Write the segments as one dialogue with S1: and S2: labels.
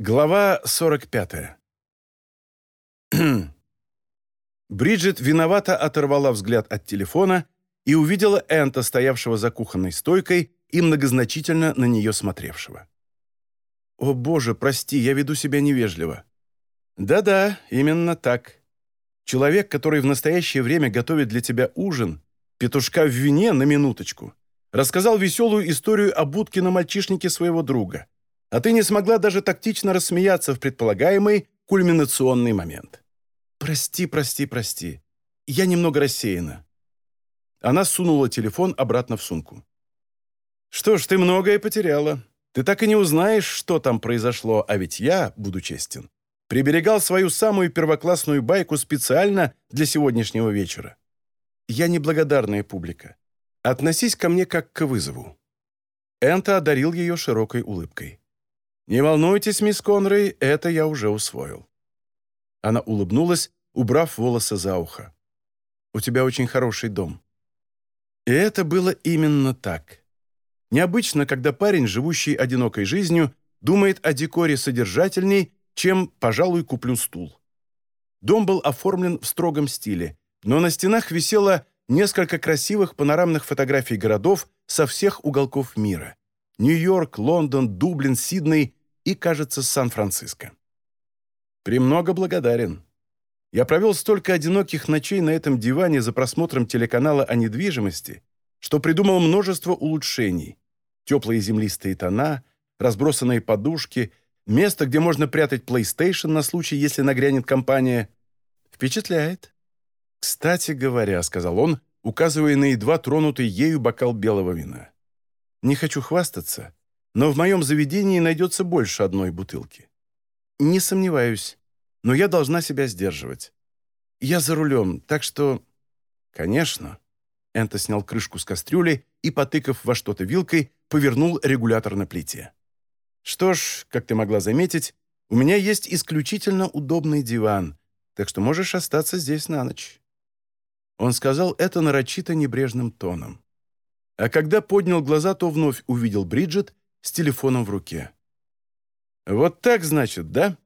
S1: Глава 45. Бриджит виновато оторвала взгляд от телефона и увидела Энта, стоявшего за кухонной стойкой и многозначительно на нее смотревшего. «О, боже, прости, я веду себя невежливо». «Да-да, именно так. Человек, который в настоящее время готовит для тебя ужин, петушка в вине на минуточку, рассказал веселую историю о будке на мальчишнике своего друга» а ты не смогла даже тактично рассмеяться в предполагаемый кульминационный момент. Прости, прости, прости. Я немного рассеяна. Она сунула телефон обратно в сумку. Что ж, ты многое потеряла. Ты так и не узнаешь, что там произошло, а ведь я, буду честен, приберегал свою самую первоклассную байку специально для сегодняшнего вечера. Я неблагодарная публика. Относись ко мне как к вызову». Энто одарил ее широкой улыбкой. «Не волнуйтесь, мисс Конрей, это я уже усвоил». Она улыбнулась, убрав волосы за ухо. «У тебя очень хороший дом». И это было именно так. Необычно, когда парень, живущий одинокой жизнью, думает о декоре содержательней, чем, пожалуй, куплю стул. Дом был оформлен в строгом стиле, но на стенах висело несколько красивых панорамных фотографий городов со всех уголков мира. Нью-Йорк, Лондон, Дублин, Сидней и, кажется, Сан-Франциско. «Премного благодарен. Я провел столько одиноких ночей на этом диване за просмотром телеканала о недвижимости, что придумал множество улучшений. Теплые землистые тона, разбросанные подушки, место, где можно прятать PlayStation на случай, если нагрянет компания. Впечатляет. «Кстати говоря», — сказал он, указывая на едва тронутый ею бокал белого вина. «Не хочу хвастаться, но в моем заведении найдется больше одной бутылки. Не сомневаюсь, но я должна себя сдерживать. Я за рулем, так что... Конечно. Энто снял крышку с кастрюли и, потыкав во что-то вилкой, повернул регулятор на плите. Что ж, как ты могла заметить, у меня есть исключительно удобный диван, так что можешь остаться здесь на ночь. Он сказал это нарочито небрежным тоном. А когда поднял глаза, то вновь увидел Бриджит с телефоном в руке. «Вот так, значит, да?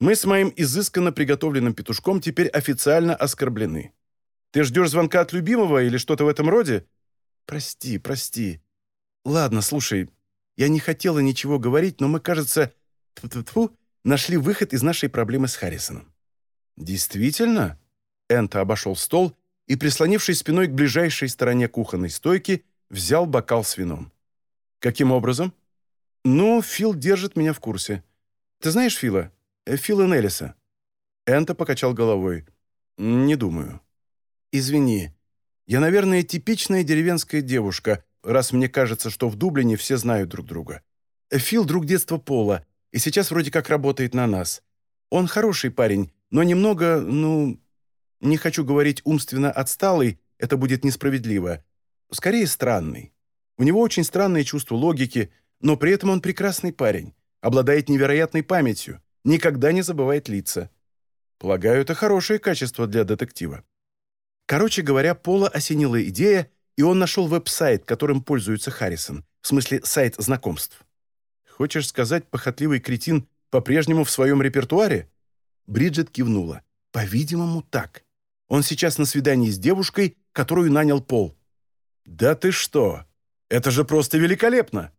S1: Мы с моим изысканно приготовленным петушком теперь официально оскорблены. Ты ждешь звонка от любимого или что-то в этом роде? Прости, прости. Ладно, слушай, я не хотела ничего говорить, но мы, кажется, тьфу -тьфу -тьфу, нашли выход из нашей проблемы с Харрисоном». «Действительно?» Энто обошел стол и, прислонившись спиной к ближайшей стороне кухонной стойки, взял бокал с вином. «Каким образом?» «Ну, Фил держит меня в курсе. Ты знаешь Фила? Э, Фила Неллиса?» Энто покачал головой. «Не думаю». «Извини. Я, наверное, типичная деревенская девушка, раз мне кажется, что в Дублине все знают друг друга. Фил — друг детства Пола, и сейчас вроде как работает на нас. Он хороший парень, но немного, ну... Не хочу говорить умственно отсталый, это будет несправедливо. Скорее, странный. У него очень странное чувство логики, но при этом он прекрасный парень, обладает невероятной памятью, никогда не забывает лица. Полагаю, это хорошее качество для детектива. Короче говоря, Пола осенила идея, и он нашел веб-сайт, которым пользуется Харрисон, в смысле сайт знакомств. Хочешь сказать, похотливый кретин по-прежнему в своем репертуаре? Бриджит кивнула. По-видимому, так. Он сейчас на свидании с девушкой, которую нанял Пол. «Да ты что? Это же просто великолепно!»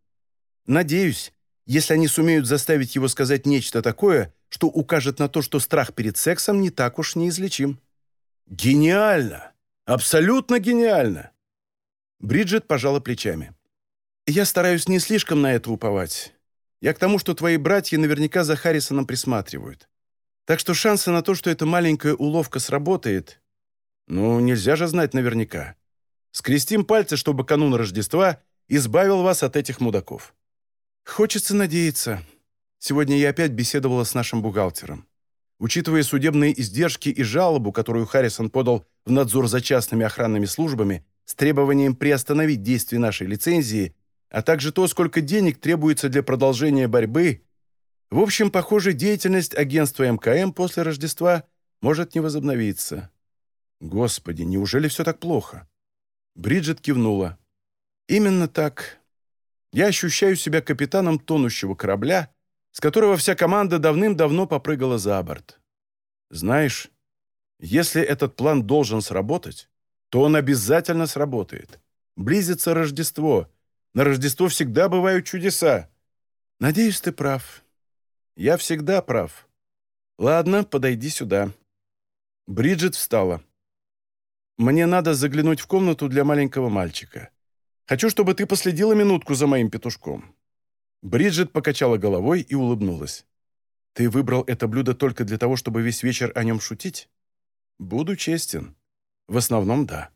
S1: «Надеюсь, если они сумеют заставить его сказать нечто такое, что укажет на то, что страх перед сексом не так уж неизлечим». «Гениально! Абсолютно гениально!» Бриджит пожала плечами. «Я стараюсь не слишком на это уповать. Я к тому, что твои братья наверняка за Харрисоном присматривают. Так что шансы на то, что эта маленькая уловка сработает... Ну, нельзя же знать наверняка. Скрестим пальцы, чтобы канун Рождества избавил вас от этих мудаков. Хочется надеяться. Сегодня я опять беседовала с нашим бухгалтером. Учитывая судебные издержки и жалобу, которую Харрисон подал в надзор за частными охранными службами с требованием приостановить действие нашей лицензии, а также то, сколько денег требуется для продолжения борьбы, в общем, похоже, деятельность агентства МКМ после Рождества может не возобновиться. Господи, неужели все так плохо? Бриджит кивнула. «Именно так. Я ощущаю себя капитаном тонущего корабля, с которого вся команда давным-давно попрыгала за борт. Знаешь, если этот план должен сработать, то он обязательно сработает. Близится Рождество. На Рождество всегда бывают чудеса. Надеюсь, ты прав. Я всегда прав. Ладно, подойди сюда. Бриджит встала. Мне надо заглянуть в комнату для маленького мальчика. Хочу, чтобы ты последила минутку за моим петушком». Бриджит покачала головой и улыбнулась. «Ты выбрал это блюдо только для того, чтобы весь вечер о нем шутить?» «Буду честен. В основном, да».